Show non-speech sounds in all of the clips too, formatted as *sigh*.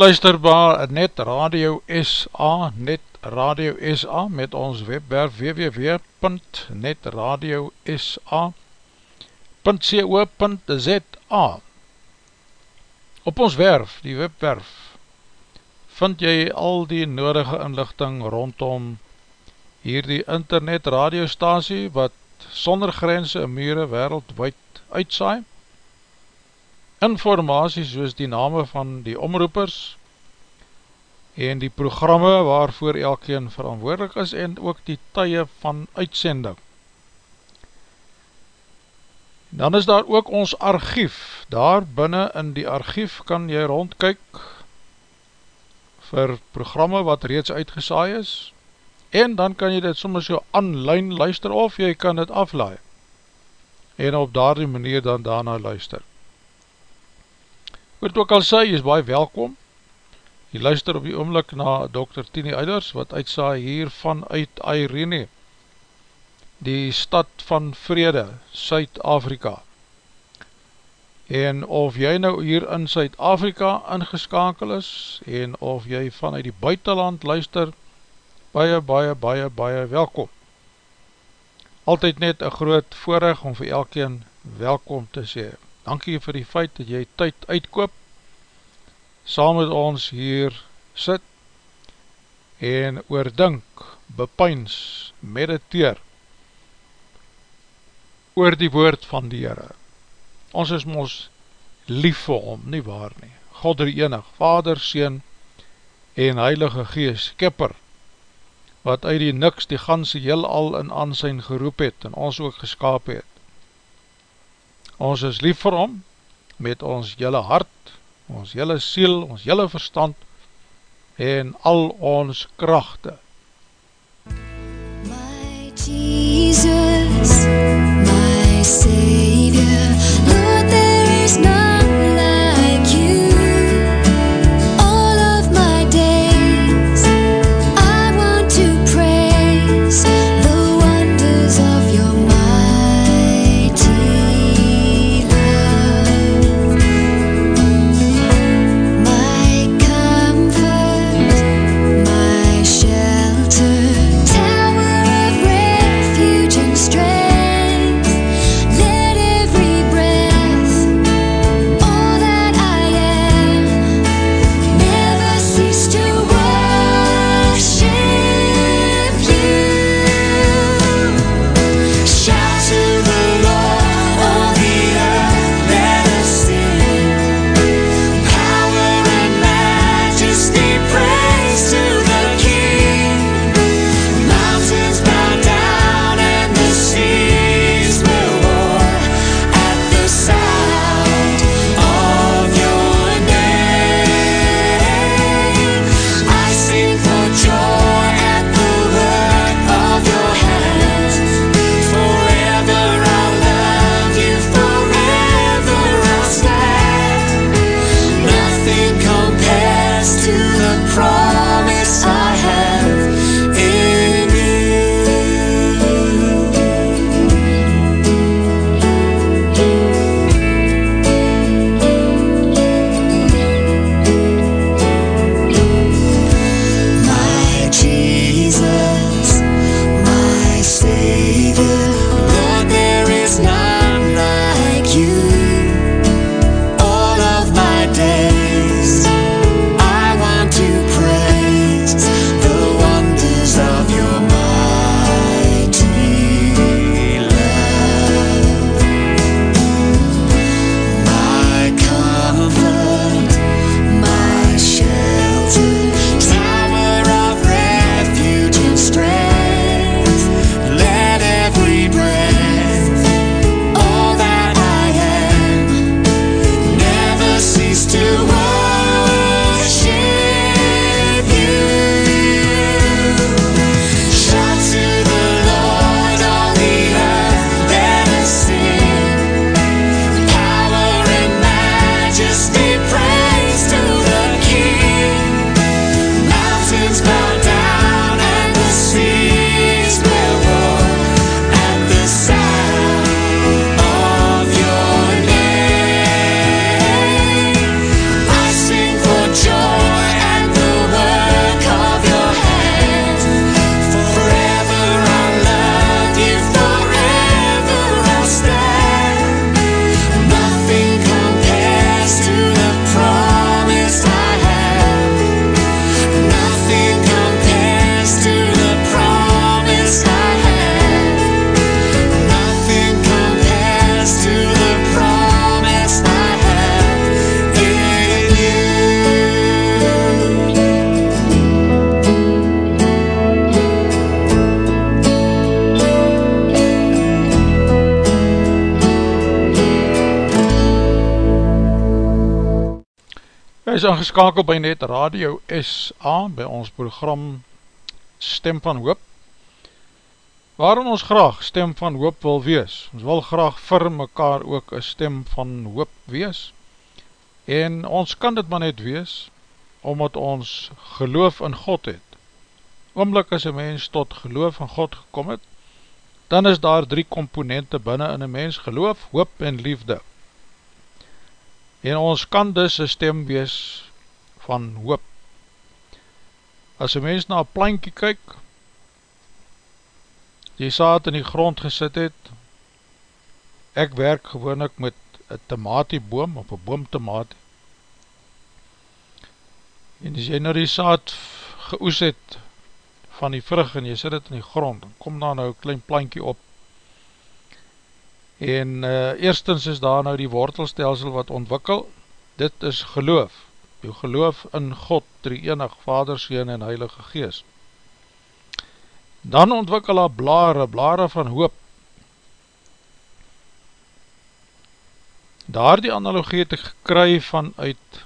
luister ba Net Radio SA, Net Radio SA met ons webwerf www.netradiosa.co.za Op ons werf, die webwerf, vind jy al die nodige inlichting rondom hierdie internet radiostasie wat sonder grense en mure wereldwijd uitsaai informatie soos die name van die omroepers en die programme waarvoor elkeen verantwoordelik is en ook die tye van uitsending. Dan is daar ook ons archief, daar binnen in die archief kan jy rondkyk vir programme wat reeds uitgesaai is en dan kan jy dit soms so online luister of jy kan dit aflaai en op daardie manier dan daarna luister. Word ook al sê, jy is baie welkom. Jy luister op die oomlik na Dr. Tini Eiders, wat uitsaai hier vanuit Irene, die stad van Vrede, Suid-Afrika. En of jy nou hier in Suid-Afrika ingeskakel is, en of jy vanuit die buitenland luister, baie, baie, baie, baie welkom. Altyd net een groot voorrecht om vir elkeen welkom te sê dankie vir die feit dat jy tyd uitkoop saam met ons hier sit en oordink, bepyns, mediteer oor die woord van die Heere. Ons is ons lief vir hom, nie waar nie. God er enig, Vader, Seen en Heilige Gees, Skipper, wat uit die niks die ganse heel al in aansijn geroep het en ons ook geskaap het. Ons is lief vir hom met ons jylle hart, ons jylle siel, ons jylle verstand en al ons krachte. My Jesus, my Savior, is ingeskakeld by Net Radio SA by ons program Stem van Hoop waarom ons graag Stem van Hoop wil wees. Ons wil graag vir mekaar ook een Stem van Hoop wees. En ons kan dit maar net wees omdat ons geloof in God het. Oomlik as een mens tot geloof in God gekom het dan is daar drie komponente binnen in een mens geloof, hoop en liefde en ons kan dus een stem wees van hoop. As een mens na een plankie kyk, die saad in die grond gesit het, ek werk gewoon ek met een tomatieboom, of een boomtomatie, en as jy nou die saad geoes het van die vrug en jy sit het in die grond, dan kom daar nou een klein plankie op en uh, eerstens is daar nou die wortelstelsel wat ontwikkel, dit is geloof, jou geloof in God, drie enig, Vader, Seen en Heilige Gees. Dan ontwikkel daar blare, blare van hoop. Daar die analogie het ek gekry vanuit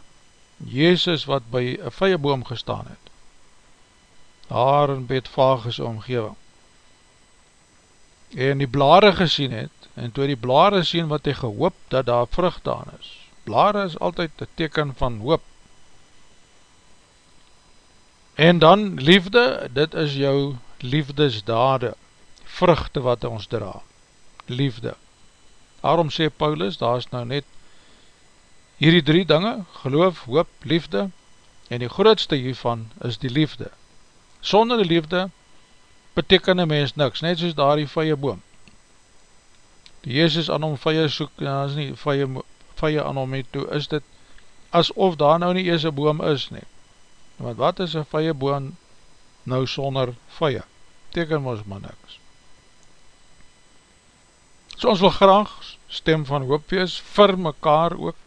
Jezus wat by een vijeboom gestaan het, daar in Betvages omgeving, en die blare gesien het, en toe die blare sien wat hy gehoop dat daar vrucht aan is. Blare is altyd een teken van hoop. En dan liefde, dit is jou liefdesdade, vruchte wat ons dra, liefde. Daarom sê Paulus, daar is nou net hierdie drie dinge, geloof, hoop, liefde, en die grootste hiervan is die liefde. Sonder die liefde beteken een mens niks, net soos daar die vye boom. Die Jezus aan hom vye soek, en ja, as nie vye, vye aan hom het toe, is dit asof daar nou nie ees een boom is nie. Want wat is een vye boom nou sonder vye? Teken ons maar niks. So ons wil graag stem van hoop wees, vir mekaar ook,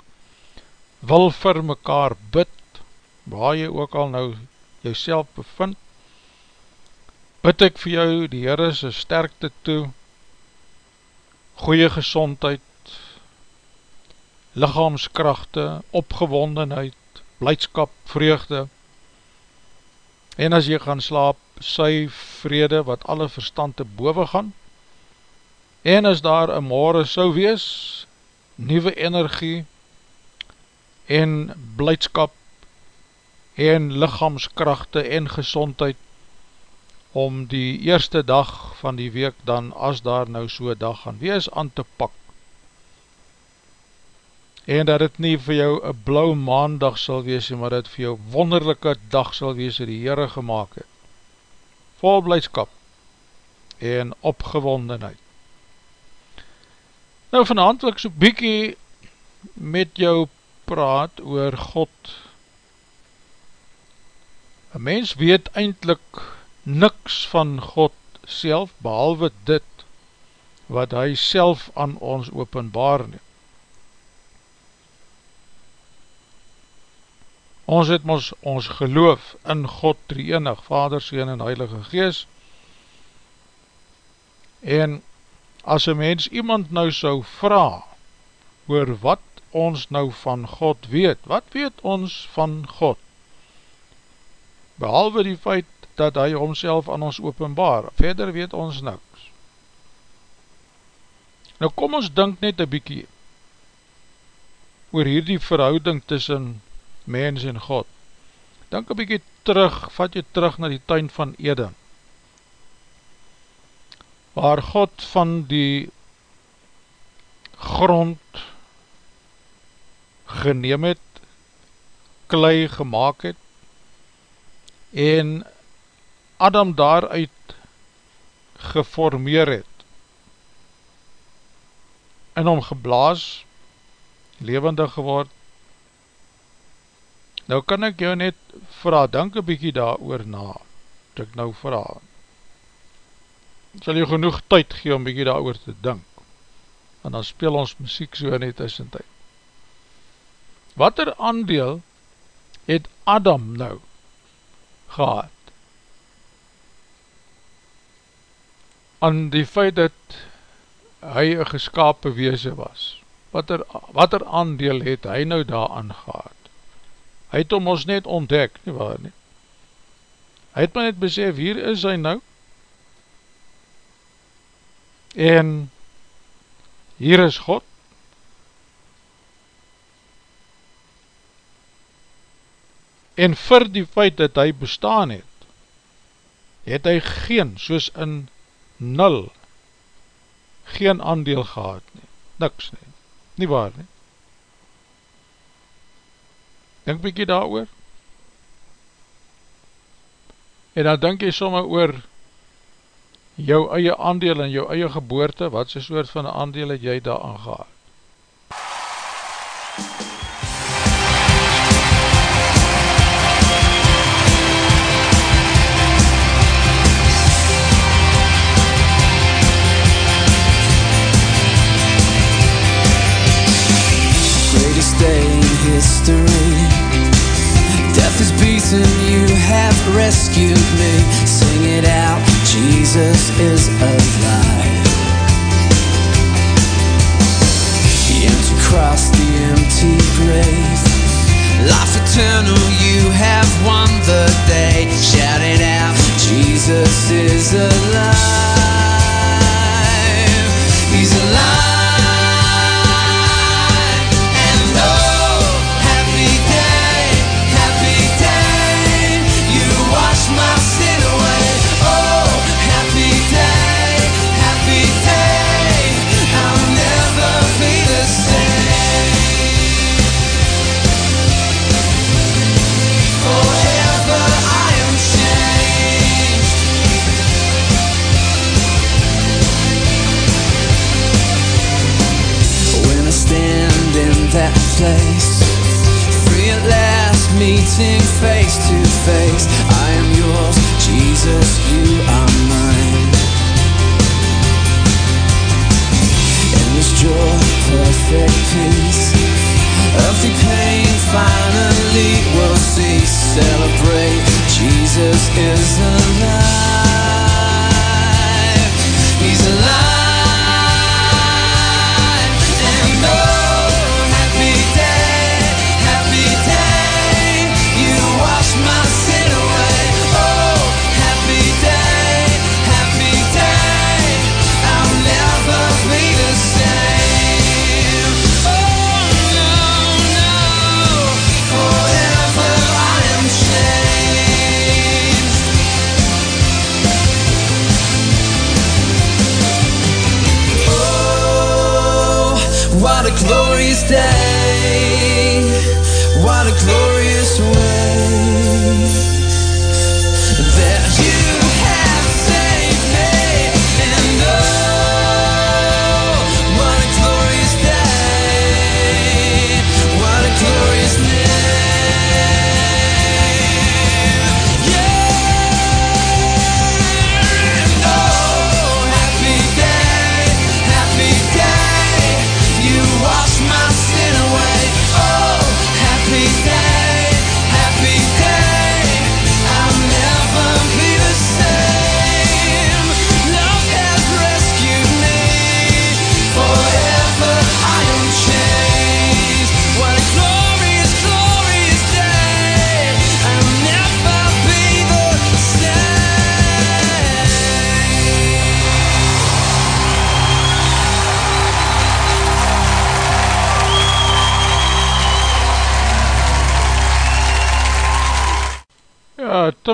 wil vir mekaar bid, waar jy ook al nou jyself bevind, bid ek vir jou, die Heere sy sterkte toe, goeie gezondheid, lichaamskrachte, opgewondenheid, blijdskap, vreugde, en as jy gaan slaap, sy vrede wat alle verstand te boven gaan, en as daar een morgen sou wees, nieuwe energie, en blijdskap en lichaamskrachte en gezondheid om die eerste dag van die week dan as daar nou so dag gaan wees aan te pak. En dat het nie vir jou een blauw maandag sal wees maar dat vir jou wonderlijke dag sal wees die Heere gemaakt het. Vol blijdskap en opgewondenheid. Nou vanavond wil ek so bykie met jou praat oor God. Een mens weet eindelijk niks van God self, behalwe dit wat hy self aan ons openbaar neem. Ons het ons, ons geloof in God drie enig, Vader, Seen en Heilige Gees. En as een mens iemand nou sou vraag oor wat ons nou van God weet? Wat weet ons van God? Behalve die feit dat hy homself aan ons openbaar, verder weet ons niks. Nou kom ons denk net een bykie oor hierdie verhouding tussen mens en God. Denk een bykie terug, vat jy terug na die tuin van Eden, waar God van die grond geneem het, klei gemaakt het, en Adam daaruit geformeer het, en hom geblaas, levendig geword, nou kan ek jou net vraag, dank een bykie daar oor na, wat ek nou vraag, sal jy genoeg tyd gee om bykie daar oor te dink, en dan speel ons muziek so in die tussentijd, wat er aandeel het Adam nou gehad aan die feit dat hy een geskapen weese was. Wat er, wat er aandeel het hy nou daar aangehad hy het om ons net ontdek nie waar nie? Hy het my net besef hier is hy nou. En hier is God. En vir die feit dat hy bestaan het, het hy geen, soos in nul, geen aandeel gehad nie, niks nie, nie waar nie. Denk bykie daar oor, en dan denk jy somme oor jou eie aandeel en jou eie geboorte, wat sy soort van aandeel het jy daar aangehad?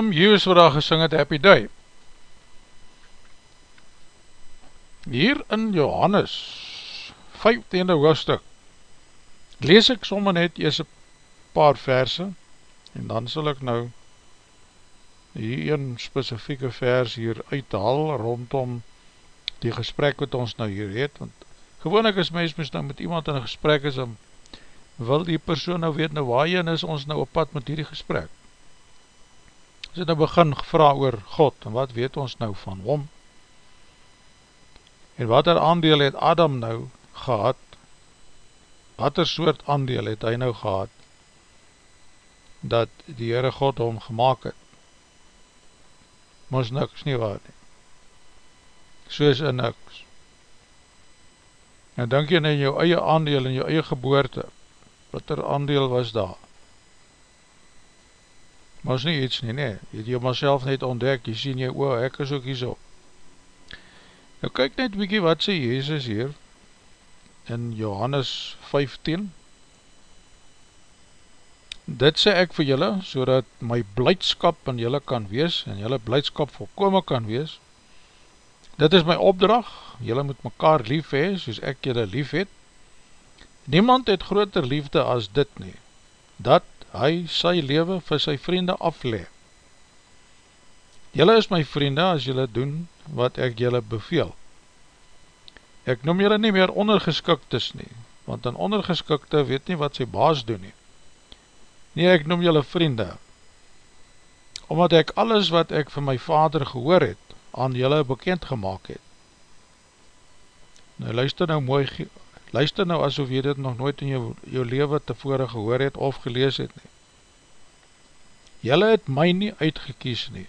Tim Hughes wat daar gesing het Happy Day. Hier in Johannes 15e hoofdstuk lees ek sommer net eers een paar verse en dan sal ek nou hier een specifieke vers hier uithaal rondom die gesprek wat ons nou hier het, want gewoonlik is mens mens nou met iemand in gesprek is en wil die persoon nou weet nou waarheen is ons nou op pad met hierdie gesprek As het nou begin gevra oor God, en wat weet ons nou van hom? En wat er aandeel het Adam nou gehad? Wat er soort aandeel het hy nou gehad? Dat die Heere God hom gemaakt het? Moes niks nie waar nie. Soos in niks. En denk jy in jou eie aandeel, in jou eie geboorte, wat er aandeel was daar? Maar is nie iets nie, nee, jy het jy myself net ontdek, jy sien jy, o, ek is ook hier so. Nou kyk net bykie wat sê Jezus hier, in Johannes 15, dit sê ek vir julle, so dat my blijdskap in julle kan wees, en julle blijdskap volkome kan wees, dit is my opdrag, julle moet mekaar lief hee, soos ek julle lief het, niemand het groter liefde as dit nie, dat hy sy leven vir sy vriende afle. Julle is my vriende as julle doen wat ek julle beveel. Ek noem julle nie meer ondergeskiktes nie, want een ondergeskikte weet nie wat sy baas doen nie. Nee, ek noem julle vriende, omdat ek alles wat ek van my vader gehoor het, aan julle bekend gemaakt het. Nou luister nou mooi, luister nou asof jy dit nog nooit in jou, jou leven tevore gehoor het of gelees het nie. Julle het my nie uitgekies nie,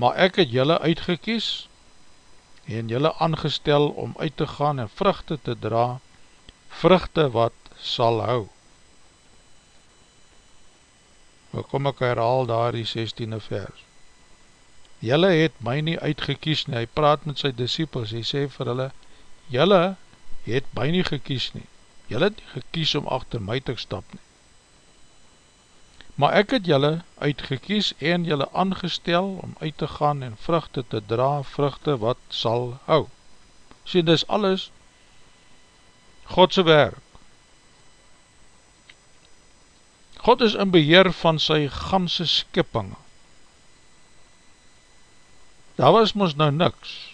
maar ek het julle uitgekies en julle aangestel om uit te gaan en vruchte te dra, vruchte wat sal hou. Maar nou kom ek herhaal daar die 16e vers. Julle het my nie uitgekies nie, hy praat met sy disciples, hy sê vir hulle, Julle het my nie gekies nie, julle het nie gekies om achter my te stap nie maar ek het julle uitgekies en julle aangestel om uit te gaan en vruchte te dra, vruchte wat sal hou. Sê, dis alles Godse werk. God is in beheer van sy ganse skipping. Daar was ons nou niks.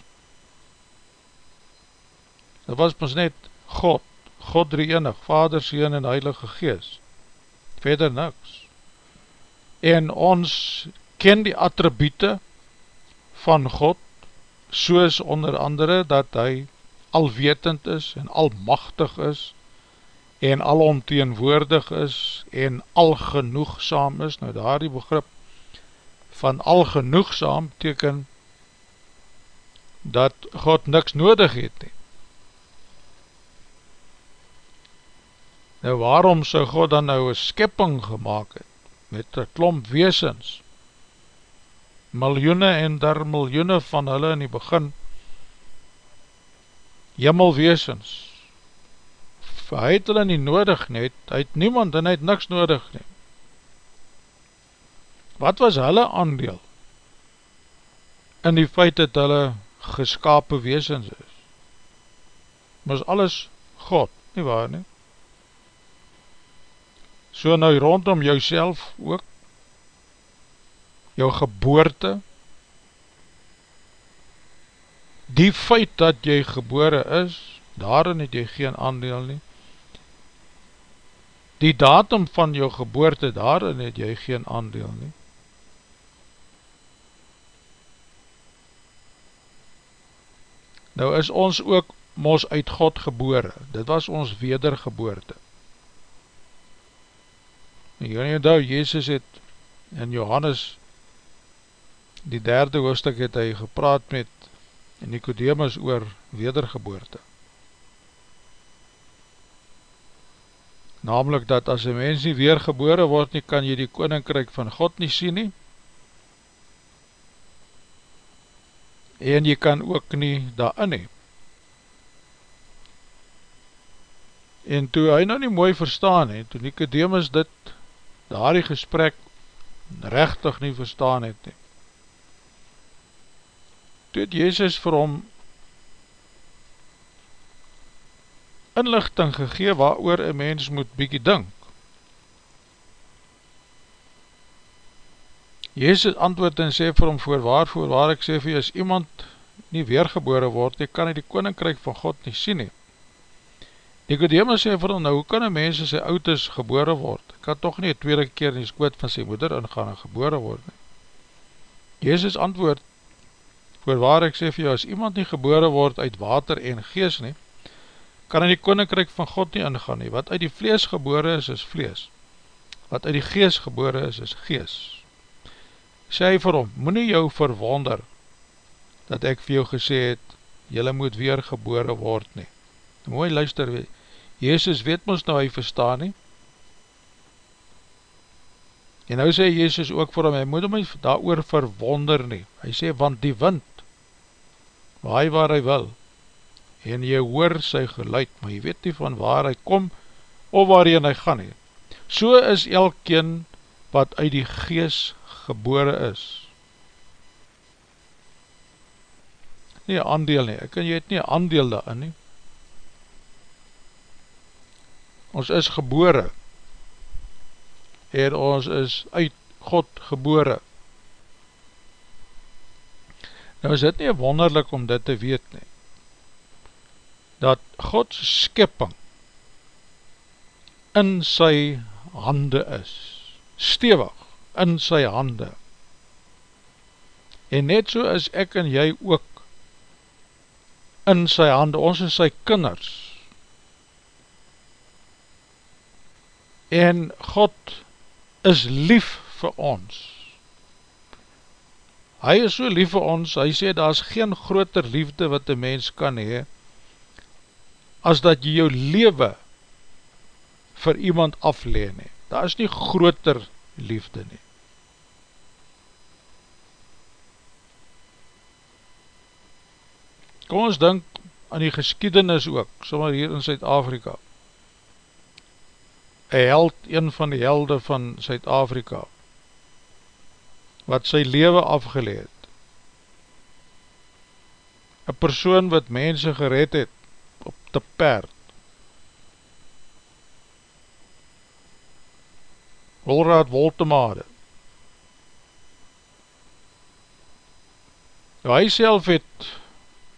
Daar was ons net God, God drie enig, Vader, Seen en Heilige Gees. Verder niks en ons ken die attribute van God, soos onder andere dat hy alwetend is en almachtig is en alomteenwoordig is en algenoegsaam is. Nou daar die begrip van algenoegsaam teken dat God niks nodig het nie. Nou waarom sy God dan nou een skipping gemaakt het? met een klomp weesens, miljoene en der miljoene van hulle in die begin, jimmelweesens, hy het hulle nie nodig net, hy het niemand en hy het niks nodig nie. Wat was hulle aandeel in die feit dat hulle geskapen weesens is? Maar is alles God, nie waar nie? So nou rondom jou ook, jou geboorte, die feit dat jy gebore is, daarin het jy geen aandeel nie, die datum van jou geboorte, daarin het jy geen aandeel nie, nou is ons ook mos uit God gebore, dit was ons wedergeboorte, En jy nie onthou, Jezus het in Johannes die derde hoofdstuk het hy gepraat met Nicodemus oor wedergeboorte. Namelijk dat as een mens nie weergebore word nie, kan jy die koninkryk van God nie sien nie. En jy kan ook nie daarin nie. En toe hy nou nie mooi verstaan het, toe Nicodemus dit daar die gesprek rechtig nie verstaan het nie. Toe het Jezus vir hom inlichting gegee waar oor een mens moet bykie dink. Jezus antwoord en sê vir hom voor waarvoor waar ek sê vir jy as iemand nie weergebore word, jy kan nie die koninkryk van God nie sien nie. Nicodemus sê vir hom, nou hoe kan een mens as hy oud is gebore word? Kan toch nie tweede keer in die skoot van sy moeder ingaan en gebore word nie. Jezus antwoord, voorwaar ek sê vir jou, as iemand nie gebore word uit water en gees nie, kan in die koninkryk van God nie ingaan nie. Wat uit die vlees gebore is, is vlees. Wat uit die gees gebore is, is gees. Sê vir hom, moet nie jou verwonder, dat ek vir jou gesê het, jylle moet weer gebore word nie. Mooi luister, weet, Jezus weet ons nou hy verstaan nie. En nou sê Jezus ook vir hom, hy moet hom daar oor verwonder nie. Hy sê, want die wind, waai waar hy wil, en jy hoor sy geluid, maar jy weet nie van waar hy kom, of waarheen hy gaan nie. So is elkeen wat uit die gees gebore is. Nie aandeel nie, ek kan jy het nie aandeel daarin nie. Ons is gebore. En ons is uit God gebore. Nou is dit nie wonderlik om dit te weet nie. Dat Gods skipping in sy hande is. Stewig in sy hande. En net so is ek en jy ook in sy hande, ons is sy kinders en God is lief vir ons. Hy is so lief vir ons, hy sê daar is geen groter liefde wat een mens kan hee, as dat jy jou lewe vir iemand afleen nie. Daar is nie groter liefde nie. Kom ons denk aan die geskiedenis ook, sommer hier in Zuid-Afrika. Een held, een van die helde van Zuid-Afrika, wat sy leven afgeleed. Een persoon wat mense gered het, op te perd. Wolraad Woltemade. Nou, hy self het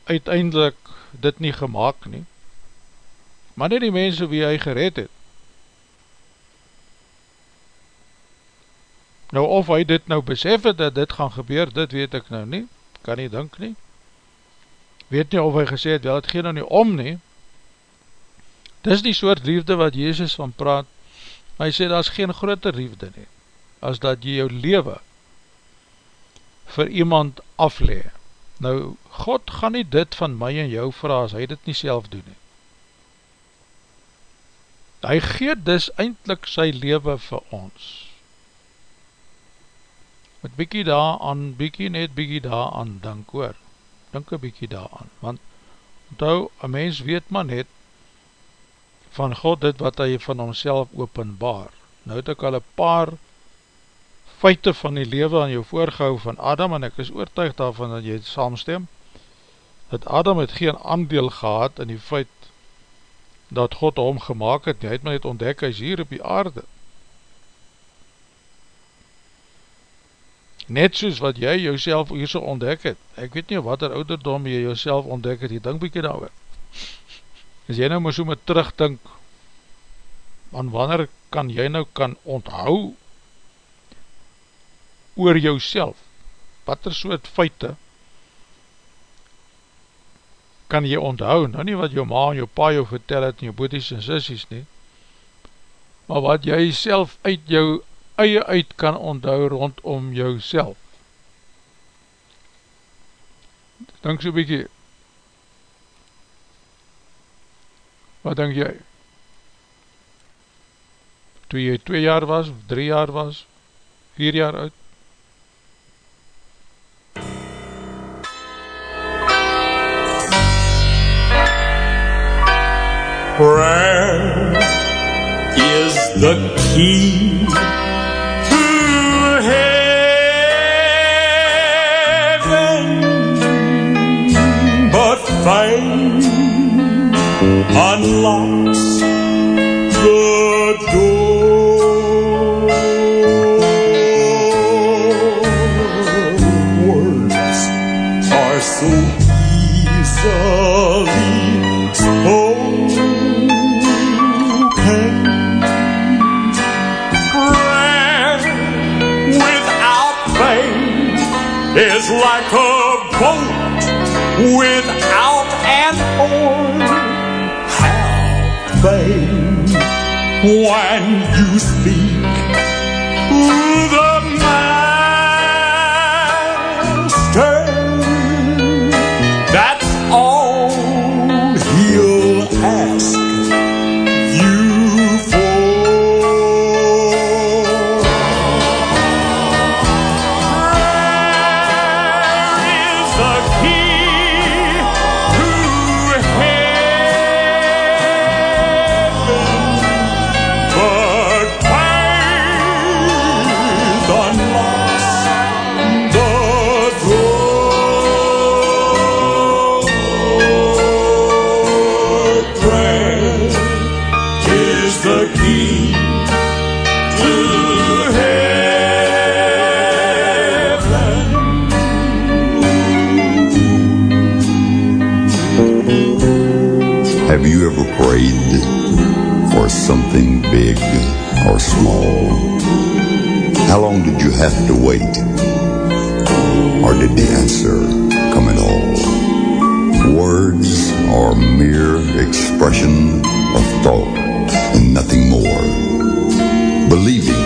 uiteindelik dit nie gemaakt nie, maar nie die mense wie hy gered het. Nou, of hy dit nou besef het, dat dit gaan gebeur, dit weet ek nou nie, kan nie dink nie. Weet nie of hy gesê het, wel, het geen nou nie om nie. Dis die soort liefde wat Jezus van praat, hy sê, daar is geen grote liefde nie, as dat jy jou leven vir iemand aflee. Nou, God gaan nie dit van my en jou vraag, hy dit nie self doen nie. Hy geet dus eindelijk sy leven vir ons. Met bykie daar aan, bykie net bykie daar aan, dank oor. Dink een bykie daar aan, want onthou, een mens weet maar net van God dit wat hy van homself openbaar. Nou het ek al een paar feite van die lewe aan jou voorgehou van Adam en ek is oortuig daarvan dat jy het saamstem dat Adam het geen aandeel gehad in die feit dat God hom gemaakt het, hy het my het ontdek, hy is hier op die aarde net soos wat jy jouself hier so ontdek het, ek weet nie wat er ouderdom jy jouself ontdek het, jy dink bykie daar as jy nou maar so met terugdink aan wanneer kan jy nou kan onthou oor jou self, wat er soort feite kan jy onthou, nou nie wat jou ma en jou pa jou vertel het en jou boeties en sissies nie, maar wat jy self uit jou eie uit kan onthou rondom jou self. Denk so bykie, wat denk jy? Toe jy 2 jaar was, 3 jaar was, 4 jaar oud, Prayer is the key unlocks you ever prayed for something big or small? How long did you have to wait? Or did the answer come at all? Words are mere expression of thought and nothing more. Believing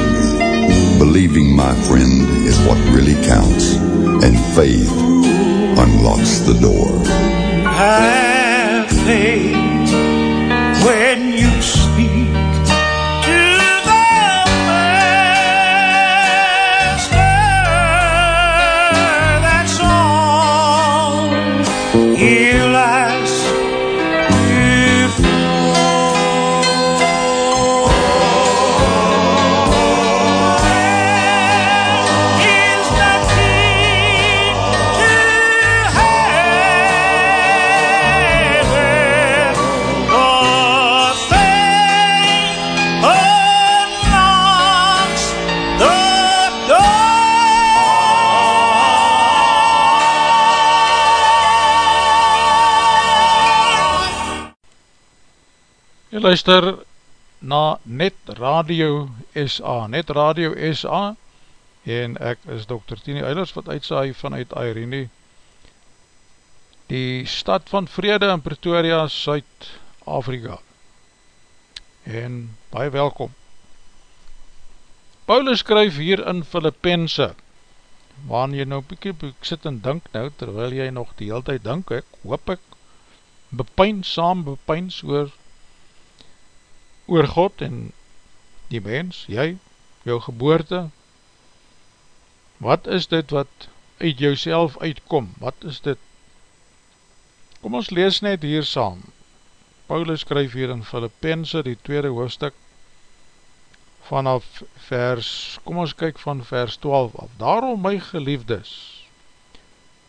Believing, my friend, is what really counts, and faith unlocks the door. Have faith when luister na Net Radio SA, Net Radio SA en ek is Dr. Tini Eilers wat uitsaai vanuit Airene die stad van Vrede in Pretoria, Suid-Afrika. En baie welkom. Paulus skryf hier in Filippense waarin jy nou bykie, ek sit en dink nou terwyl jy nog die hele tijd dink ek, hoop ek bepijn, saam bepijn oor oor God en die mens, jy, jou geboorte, wat is dit wat uit jouself uitkom, wat is dit, kom ons lees net hier saam, Paulus skryf hier in Filippense, die tweede hoofdstuk, vanaf vers, kom ons kyk van vers 12 af, daarom my geliefdes,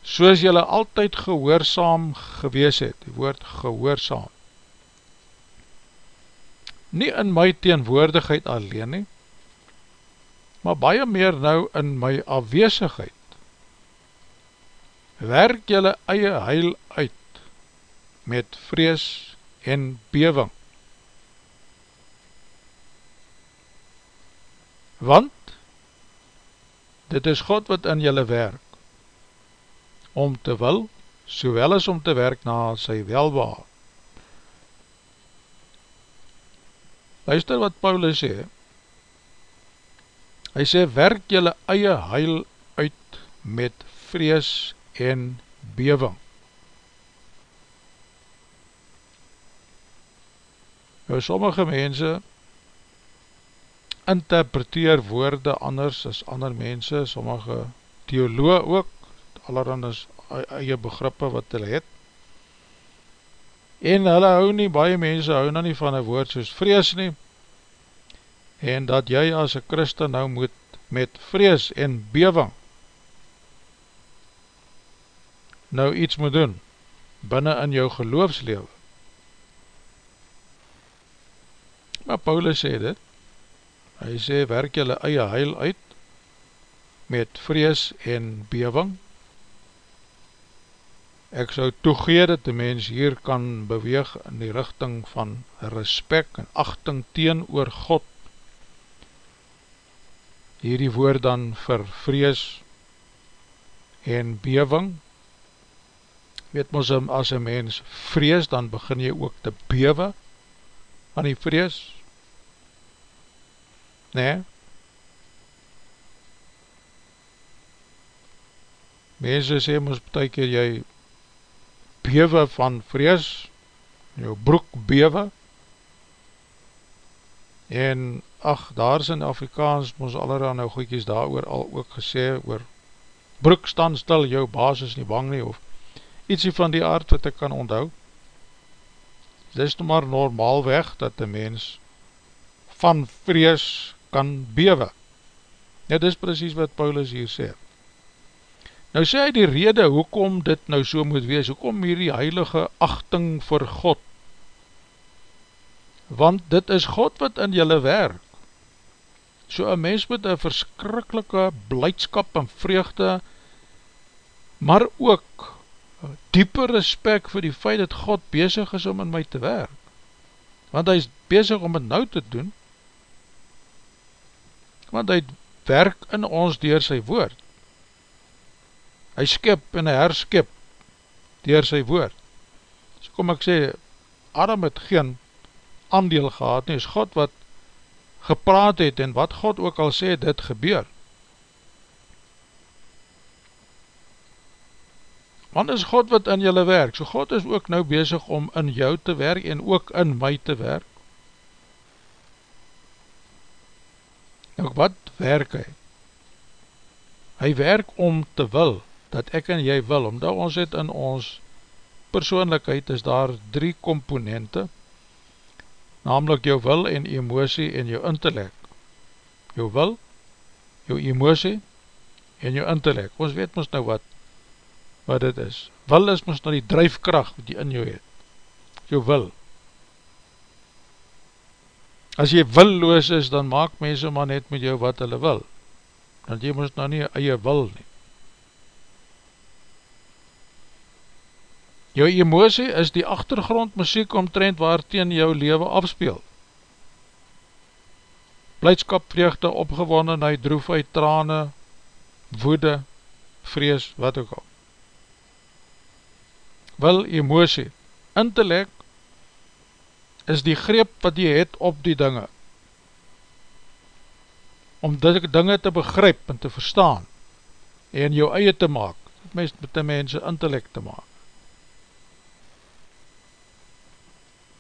soos jylle altyd gehoorzaam gewees het, die woord gehoorzaam, nie in my teenwoordigheid alleen nie, maar baie meer nou in my afweesigheid. Werk jylle eie heil uit met vrees en bewing. Want dit is God wat in jylle werk, om te wil, sowel as om te werk na sy welbaar. Luister wat Paulus sê, hy sê, werk jylle eie heil uit met vrees en bewing. Nou, sommige mense interpreteer woorde anders as ander mense, sommige theoloog ook, allerhand is eie begrippe wat hulle het, en hulle hou nie, baie mense hou nou nie van een woord soos vrees nie, en dat jy as een christen nou moet met vrees en bewing nou iets moet doen, binnen in jou geloofslewe. Maar Paulus sê dit, hy sê, werk jylle eie heil uit, met vrees en bewing, ek sou toegee dat die mens hier kan beweeg in die richting van respect en achting teen oor God. Hierdie woord dan vir vrees en bewing. Weet ons, as een mens vrees, dan begin jy ook te bewe van die vrees. Nee? Mense sê ons betek jy bewe van vrees, jou broek bewe, en ach, daar is in Afrikaans ons allerhand nou goeikies daar oor al ook gesê, oor broek staan stil, jou baas is nie bang nie, of ietsie van die aard wat ek kan onthou, dit is nou maar normaal weg, dat die mens van vrees kan bewe, ja, dit is precies wat Paulus hier sê, Nou sê hy die rede hoekom dit nou so moet wees, hoekom hierdie heilige achting vir God, want dit is God wat in julle werk, so een mens met een verskrikkelike blijdskap en vreugde, maar ook diepe respect vir die feit dat God bezig is om in my te werk, want hy is bezig om het nou te doen, want hy werk in ons door sy woord, hy skip en hy herskip dier sy woord. So kom ek sê, Adam het geen aandeel gehad nie, is God wat gepraat het en wat God ook al sê, dit gebeur. Want is God wat in julle werk, so God is ook nou bezig om in jou te werk en ook in my te werk. Nou wat werk hy? Hy werk om te wil, dat ek en jy wil, omdat ons het in ons persoonlijkheid is daar drie komponente, namelijk jou wil en emosie en jou intellect. Jou wil, jou emosie en jou intellect. Ons weet ons nou wat, wat dit is. Wil is ons nou die drijfkracht wat jy in jou het. Jou wil. As jy willoos is, dan maak mense maar net met jou wat hulle wil. Want jy moest nou nie eie wil nie. Jou emosie is die achtergrond muziek omtrend waar teen jou leven afspeel. Blijdskap, vreugde, opgewondenheid, droefheid, trane, woede, vrees, wat ook al. Wil, emosie, intellect is die greep wat jy het op die dinge. Om die dinge te begryp en te verstaan en jou eie te maak, met die mense intellect te maak.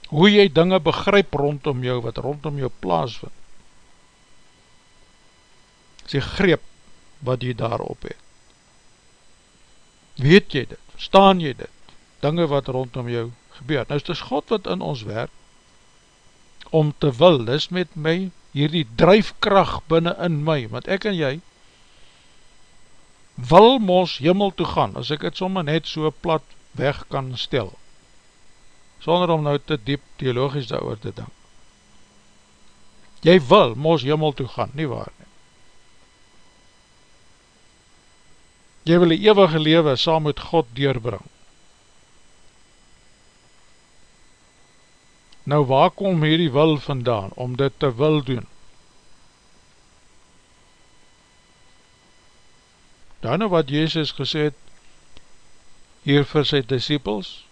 Hoe jy dinge begryp rondom jou, wat rondom jou plaas vind. Sy greep wat jy daarop het. Weet jy dit? Verstaan jy dit? Dinge wat rondom jou gebeur. Nou is dit God wat in ons werk, om te wil, dis met my, hierdie drijfkracht binnen in my, want ek en jy, wil mos jimmel toe gaan, as ek het sommer net so plat weg kan stel sonder om nou te diep theologisch daar oor te denk. Jy wil mos jimmel toe gaan, nie waar nie. Jy wil die eeuwige lewe saam met God deurbring. Nou waar kom hierdie wil vandaan om dit te wil doen? Dan nou wat Jezus gesê het hier vir sy disciples,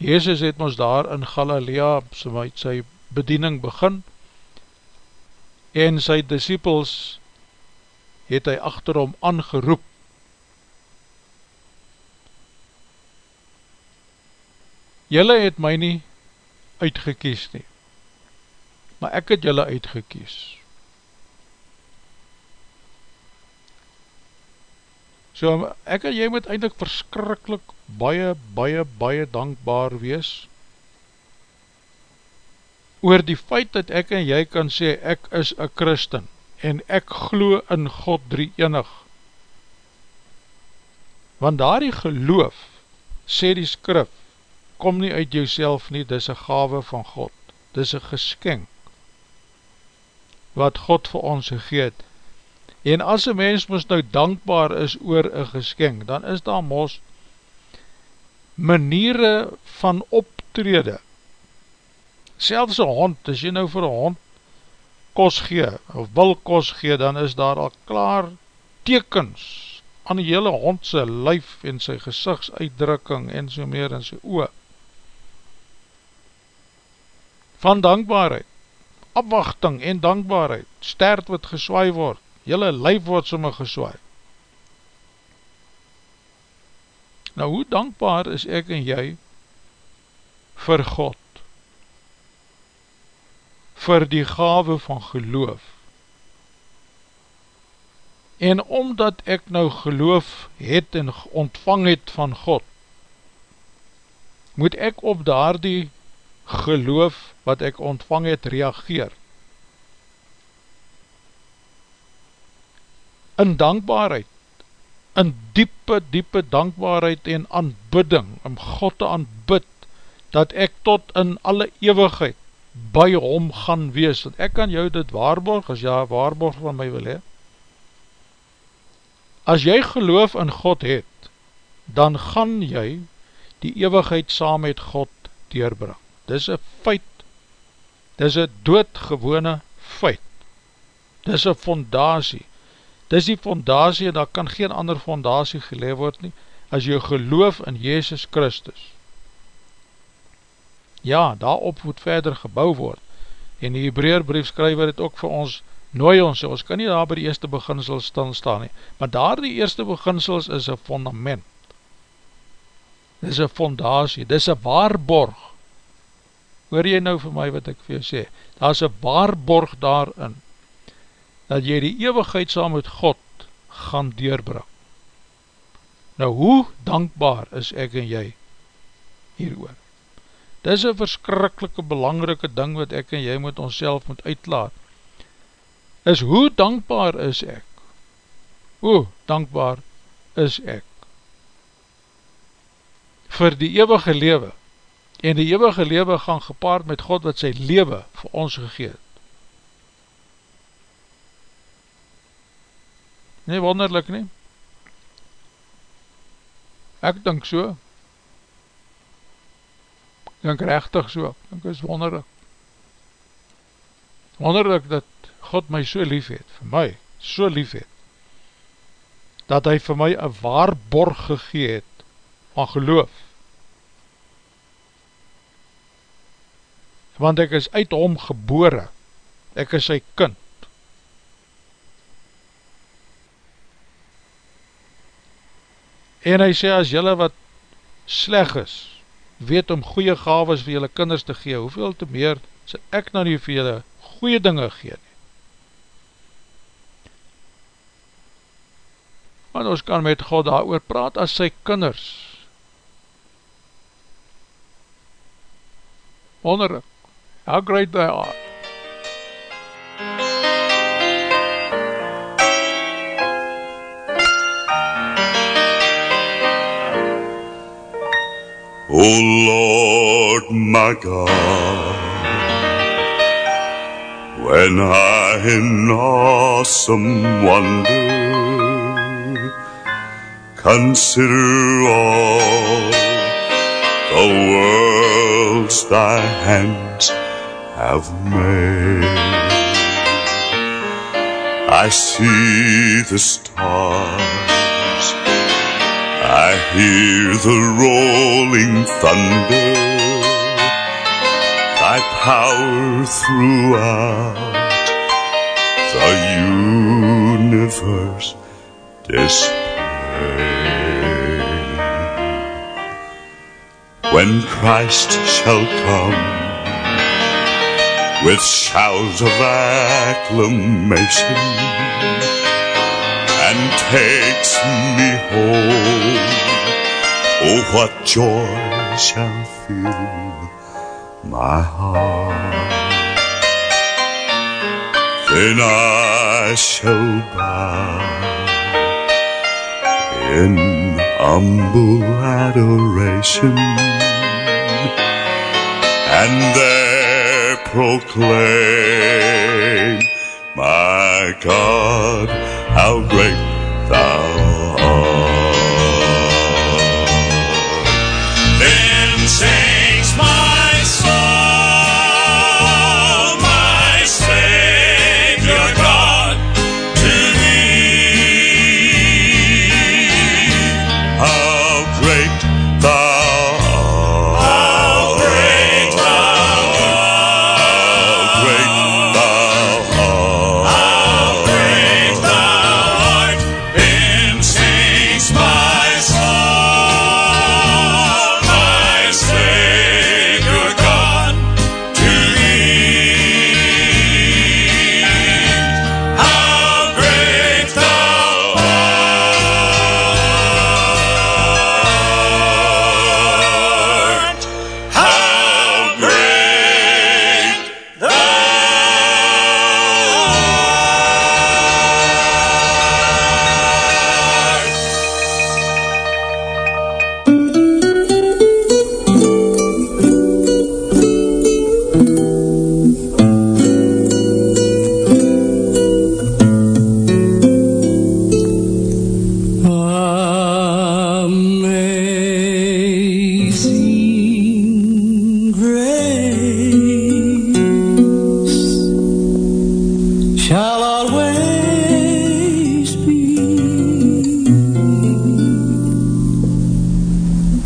Jezus het ons daar in Galilea sy bediening begin en sy disciples het hy achterom aangeroep Julle het my nie uitgekies nie, maar ek het julle uitgekies. So ek en jy moet eindelijk verskrikkelijk baie, baie, baie dankbaar wees oor die feit dat ek en jy kan sê ek is een christen en ek glo in God drie enig. Want daar die geloof, sê die skrif, kom nie uit jouself nie, dis een gave van God, dis een geskenk wat God vir ons gegeet, En as een mens moest nou dankbaar is oor een geskenk, dan is daar mos maniere van optrede. Selfs een hond, as jy nou vir een hond kos gee, of wil kos gee, dan is daar al klaar tekens aan die hele hondse lyf en sy gezichtsuitdrukking en so meer in sy oor. Van dankbaarheid, afwachting en dankbaarheid, stert wat geswaai word, jylle lijf word somme geswaai. Nou hoe dankbaar is ek en jy vir God, vir die gave van geloof, en omdat ek nou geloof het en ontvang het van God, moet ek op daar die geloof wat ek ontvang het reageer. In dankbaarheid, in diepe, diepe dankbaarheid en aanbidding, om God te aanbid, dat ek tot in alle eeuwigheid by hom gaan wees, dat ek kan jou dit waarborg, as jy waarborg van my wil hee, as jy geloof in God het, dan gaan jy die eeuwigheid saam met God deurbring. Dis een feit, dis een doodgewone feit, dis een fondatie, Dis die fondatie en daar kan geen ander fondatie geleef word nie as jy geloof in Jezus Christus. Ja, daarop moet verder gebouw word. En die Hebraeerbrief skryver het ook vir ons nooi ons, ons kan nie daar by die eerste beginsels stil staan nie, maar daar die eerste beginsels is een fundament, dit is een fondatie, dit is een waarborg, hoor jy nou vir my wat ek vir jou sê, daar is een waarborg daarin, dat jy die eeuwigheid saam met God gaan deurbring. Nou hoe dankbaar is ek en jy hieroor? Dit is een verskrikkelike belangrike ding wat ek en jy moet ons moet uitlaat, is hoe dankbaar is ek? Hoe dankbaar is ek? Vir die eeuwige lewe. En die eeuwige lewe gaan gepaard met God wat sy lewe vir ons gegeet. Nee, wonderlik nie. Ek dink so. Dink rechtig so. Dink is wonderlik. Wonderlik dat God my so lief het, vir my, so lief het, dat hy vir my een waarborg gegee het van geloof. Want ek is uit hom gebore, ek is sy kind. En hy sê, as jylle wat sleg is, weet om goeie gaves vir jylle kinders te gee, hoeveel te meer, sê ek nou nie vir jylle goeie dinge gee nie. want ons kan met God daar oor praat as sy kinders. Wonderlik, how great they are. O Lord my God, when I in awesome wonder Consider all the worlds thy hands have made. I see the stars, I hear the rolling thunder, thy power throughout the universe displays. when Christ shall come with shouts of acclamation and takes me home. Oh, what joy shall fill my heart. Then I shall bow in humble adoration and there proclaim, My God, how great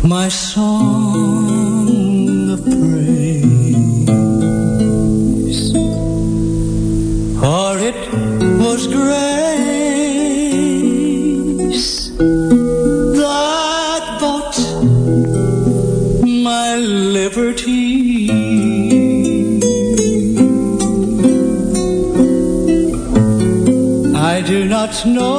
my song of praise. For it was grace that bought my liberty. I do not know.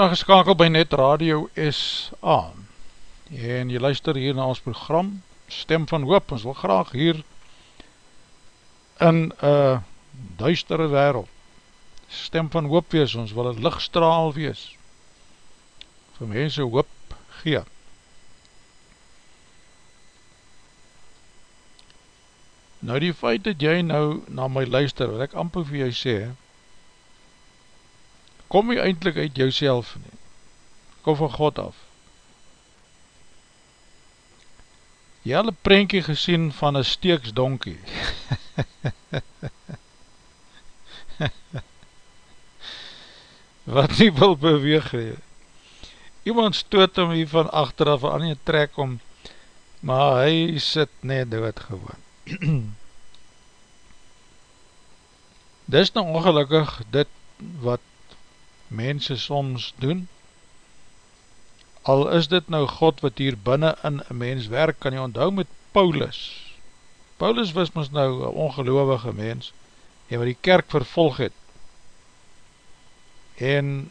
Is aangeskakeld by Net Radio SA en jy luister hier na ons program Stem van Hoop, ons wil graag hier in een duistere wereld. Stem van Hoop wees, ons wil een lichtstraal wees. Vir mense hoop gee. Nou die feit dat jy nou na my luister, wat ek amper vir jou sê, kom jy eindelijk uit jouself nie, kom van God af. Jy het een prentje gesien van een steeksdonkie. *laughs* Wat nie wil beweeg nie. Iemand stoot hom hier van achteraf, aan die trek om, maar hy sit net dood gewoon. *clears throat* Dis nou ongelukkig dit wat mense soms doen, al is dit nou God wat hier binnen in een mens werk, kan jy onthou met Paulus. Paulus was ons nou een ongeloofige mens, en wat die kerk vervolg het. En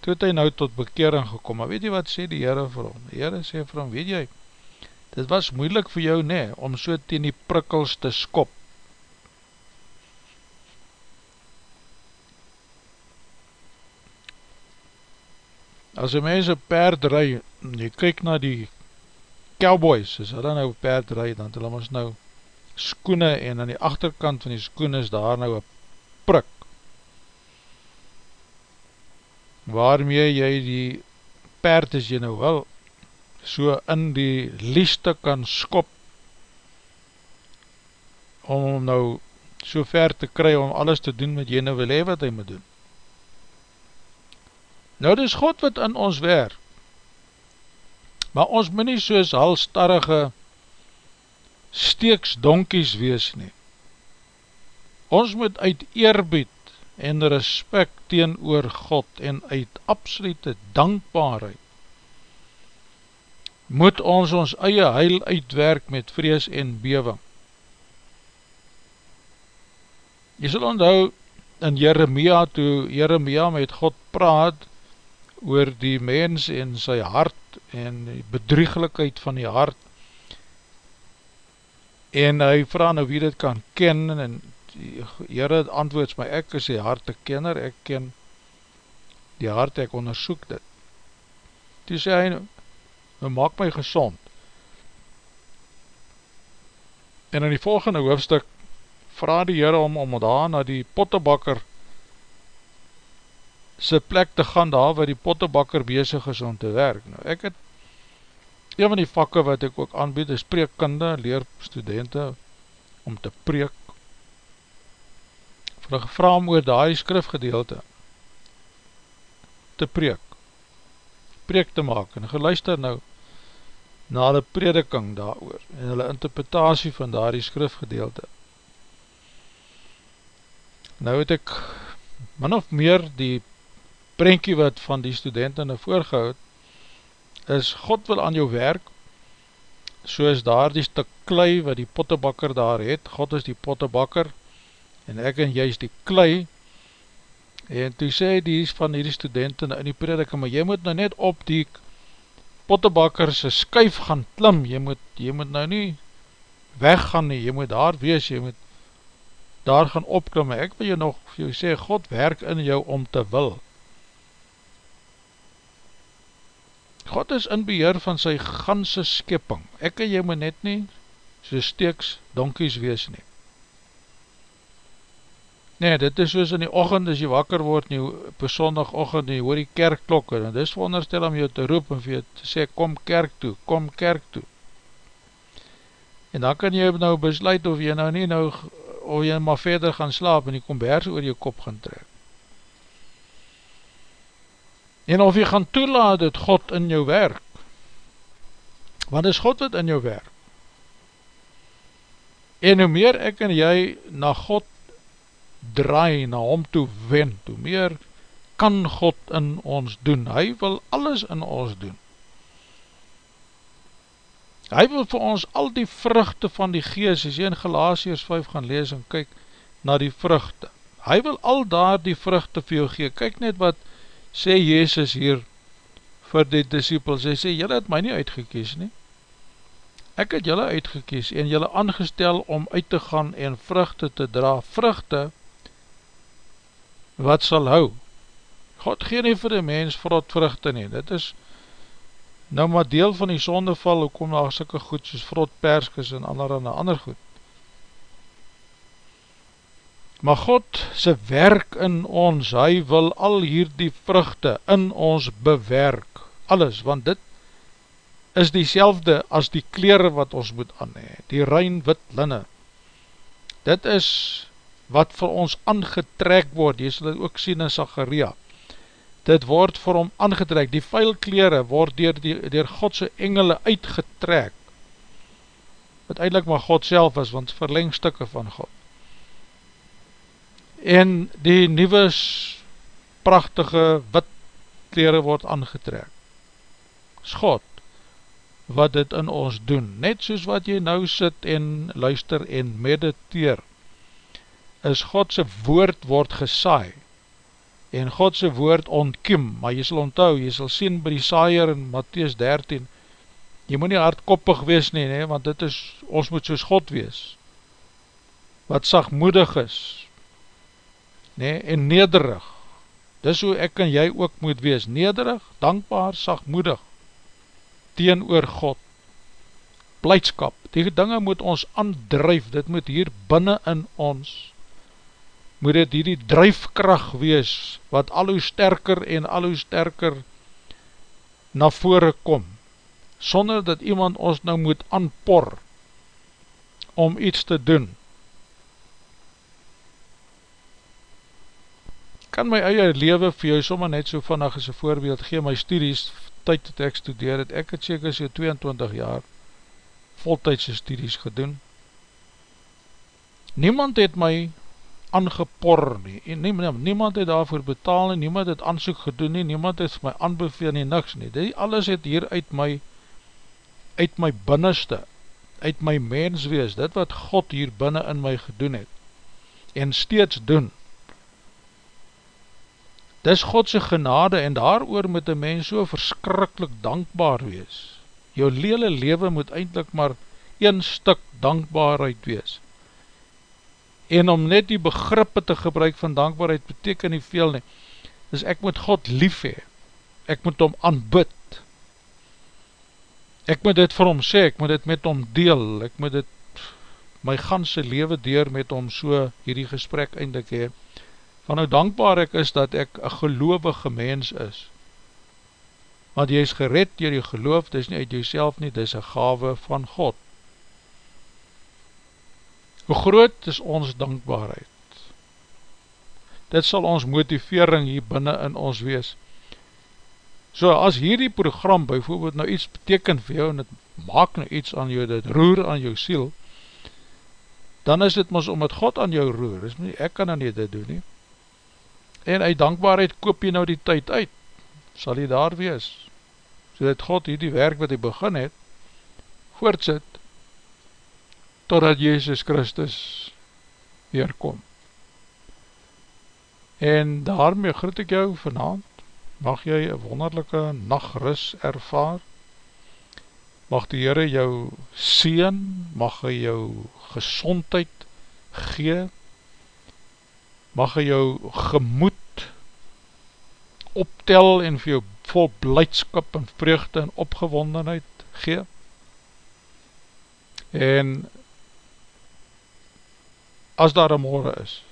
toe het hy nou tot bekering gekom, maar weet jy wat sê die Heere vir hom? Die Heere sê vir hom, weet jy, dit was moeilik vir jou nie, om so teen die prikkels te skop. As een mens een paard rij, jy kyk na die cowboys, as hulle nou perd rijd, dan hulle ons nou skoene en aan die achterkant van die skoene is daar nou een prik. Waarmee jy die perd as jy nou wil so in die lieste kan skop om hom nou so ver te kry om alles te doen wat jy nou wil hee wat hy moet doen nou dis God wat in ons werk maar ons moet nie soos halstarrige steeks donkies wees nie. Ons moet uit eerbied en respect teen oor God en uit absolute dankbaarheid moet ons ons eie heil uitwerk met vrees en bewing. Jy sal onthou in Jeremia toe Jeremia met God praat oor die mens en sy hart en die bedrieglikheid van die hart. En hy vraag nou wie dit kan ken en die Heere antwoords my ek is die harte kenner ek ken die hart ek onderzoek dit. Die sê hy nou maak my gezond en in die volgende hoofdstuk vraag die Heere om om daar na die pottebakker sy plek te gaan daar waar die pottebakker bezig is om te werk nou ek het Een van die vakke wat ek ook aanbied is preekkunde, leer studenten om te preek. Vir gevra om oor die skrifgedeelte te preek, preek te maak en geluister nou na die prediking daar oor en hulle interpretatie van die skrifgedeelte. Nou het ek min of meer die prentjie wat van die studenten nou voorgehoud is God wil aan jou werk, soos daar die stuk klei wat die pottebakker daar het, God is die pottebakker, en ek en jy is die klei, en toe sê die van die studenten in die prediking, maar jy moet nou net op die pottebakker sy skuif gaan klim, jy moet, jy moet nou nie weggaan nie, jy moet daar wees, jy moet daar gaan opklim, ek wil jy nog, jy sê, God werk in jou om te wil, God is in beheer van sy ganse skipping. Ek en jy moet net nie so steeks donkies wees nie. Nee, dit is soos in die ochend as jy wakker word nie, op sondag ochend nie, hoor die kerkklokke, en dit is veronderstel om jou te roep en vir jou te sê, kom kerk toe, kom kerk toe. En dan kan jy nou besluit of jy nou nie nou, of jy maar verder gaan slaap en die kombers oor jou kop gaan trek en of jy gaan toelaat dat God in jou werk, want is God wat in jou werk, en hoe meer ek en jy na God draai, na hom toe wend, hoe meer kan God in ons doen, hy wil alles in ons doen, hy wil vir ons al die vruchte van die gees, as jy in Galatius 5 gaan lees en kyk na die vruchte, hy wil al daar die vruchte vir jou gee, kyk net wat sê Jezus hier vir die disciples, hy sê, jylle het my nie uitgekies nie, ek het jylle uitgekies en jylle aangestel om uit te gaan en vruchte te dra, vruchte wat sal hou. God gee nie vir die mens vrot vruchte nie, dit is nou maar deel van die sondeval, hoe kom daar sikke goed soos vrot perskes en ander en ander goed. Maar God sy werk in ons, hy wil al hier die vruchte in ons bewerk, alles, want dit is die as die kleren wat ons moet aanhe, die rein wit linne. Dit is wat vir ons aangetrek word, jy sal dit ook sien in Zacharia. Dit word vir hom aangetrek, die vuil kleren word dier, die, dier Godse engele uitgetrek, wat eindelijk maar God self is, want verlengstukke van God en die nieuwe prachtige wit kleren word aangetrek. God wat dit in ons doen, net soos wat jy nou sit en luister en mediteer, is Godse woord word gesaai, en Godse woord ontkiem, maar jy sal onthou, jy sal sien by die saaier in Matthäus 13, jy moet nie hardkoppig wees nie, nie, want dit is, ons moet soos God wees, wat sagmoedig is, nee, en nederig. Dis hoe ek en jy ook moet wees, nederig, dankbaar, sagmoedig, teen oor God. blijdskap, die dinge moet ons aandrijf, dit moet hier binnen in ons, moet dit hierdie drijfkracht wees, wat al hoe sterker en al hoe sterker na vore kom, sonder dat iemand ons nou moet aanpor, om iets te doen. Kan my eie leven vir jou sommer net so vannig as een voorbeeld gee, my studies, tyd het ek studeer het, ek het seker so 22 jaar voltydse studies gedoen. Niemand het my aangepor nie, niemand, niemand het daarvoor betaal nie, niemand het aansoek gedoen nie, niemand het my aanbeveel nie, niks nie. Die alles het hier uit my, uit my binneste, uit my mens wees, dit wat God hier binnen in my gedoen het, en steeds doen, Dis Godse genade en daar oor moet een mens so verskrikkelijk dankbaar wees. Jou lele leven moet eindelijk maar een stuk dankbaarheid wees. En om net die begrippe te gebruik van dankbaarheid beteken nie veel nie. Dus ek moet God lief hee. Ek moet hom aanbid. Ek moet dit vir hom sê, ek moet dit met hom deel. Ek moet dit my ganse leven deur met hom so hierdie gesprek eindelijk hee van hoe dankbaar ek is dat ek een gelovige mens is. Want jy is gered dier die geloof, dis nie uit jyself nie, dis een gave van God. Hoe groot is ons dankbaarheid? Dit sal ons motivering hier binnen in ons wees. So as hierdie program bijvoorbeeld nou iets beteken vir jou, en het maak nou iets aan jou, dit roer aan jou siel, dan is dit ons omdat God aan jou roer, is nie, ek kan nou nie dit doen nie, en uit dankbaarheid koop jy nou die tyd uit, sal jy daar wees, so dat God hier die werk wat hy begin het, voortzit, totdat Jezus Christus weerkom. En daarmee groet ek jou vanavond, mag jy een wonderlijke nachtrus ervaar, mag die Heere jou sien, mag hy jou gezondheid gee, mag hy jou gemoed optel en vir jou vol blijdskap en vreugde en opgewondenheid gee? En as daar een morgen is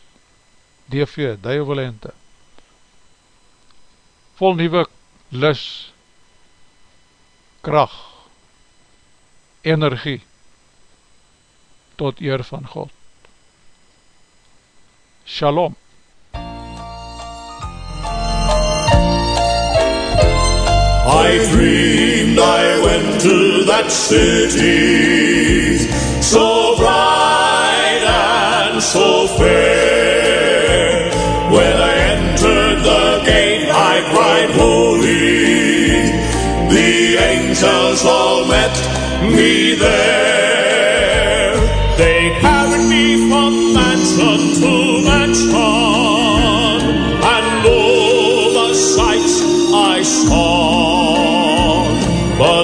DV, duivelente vol nieuwe lis kracht energie tot eer van God Shalom. I dreamed I went to that city, so bright and so fair. When I entered the gate, I cried, Holy. The angels all met me there.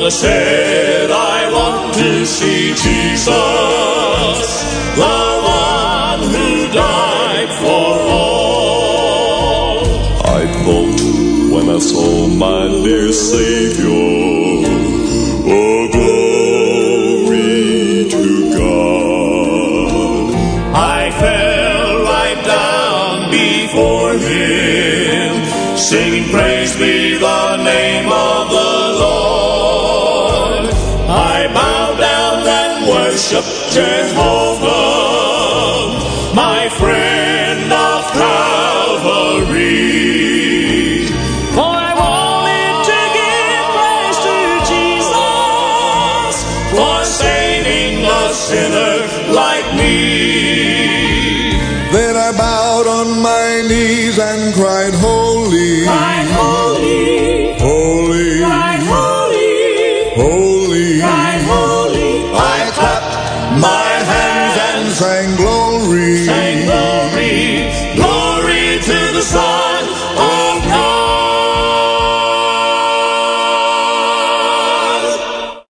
I said I want to see Jesus, the one who died for all. I thought when I saw my dear Savior, oh glory to God. I fell right down before him, singing praise Jehovah,